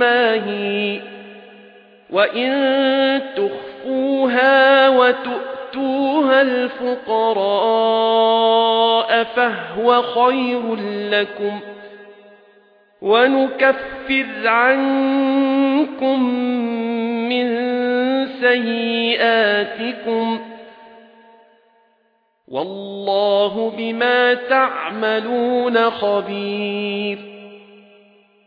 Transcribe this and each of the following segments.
فَنِعِمَّا هِيَ وَإِن تُخْفُوهَا وَتُؤْتُوهَا الْفُقَرَاءَ فَهُوَ خَيْرٌ لَّكُمْ وَنُكَفِّرْ عَنكُم مِّن سَيِّئَاتِكُمْ وَاللَّهُ بِمَا تَعْمَلُونَ خَبِيرٌ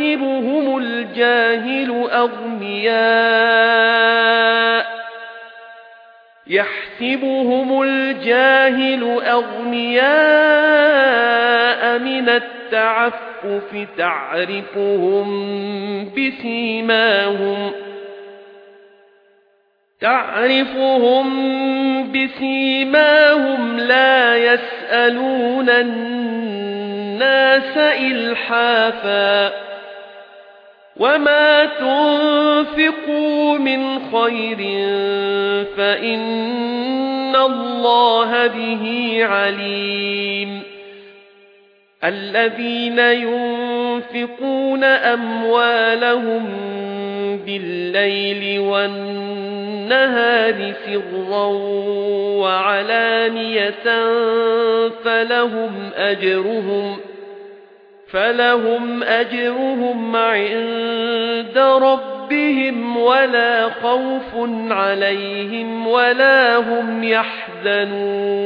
يَحْسَبُهُمُ الْجَاهِلُ أَغْنِيَاءَ يَحْسَبُهُمُ الْجَاهِلُ أَغْنِيَاءَ مِنَ التَّعَفُّفِ تَعْرِفُهُم بِسِيمَاهُمْ تَعْرِفُهُم بِسِيمَاهُمْ لَا يَسْأَلُونَ النَّاسَ إِلْحَافًا وَمَا تُنفِقُوا مِنْ خَيْرٍ فَإِنَّ اللَّهَ بِهِ عَلِيمٌ الَّذِينَ يُنفِقُونَ أَمْوَالَهُم بِاللَّيْلِ وَالنَّهَارِ سِرًّا وَعَلَانِيَةً فَلَهُمْ أَجْرُهُمْ فَلَهُمْ أَجْرُهُمْ عِندَ رَبِّهِمْ وَلَا خَوْفٌ عَلَيْهِمْ وَلَا هُمْ يَحْزَنُونَ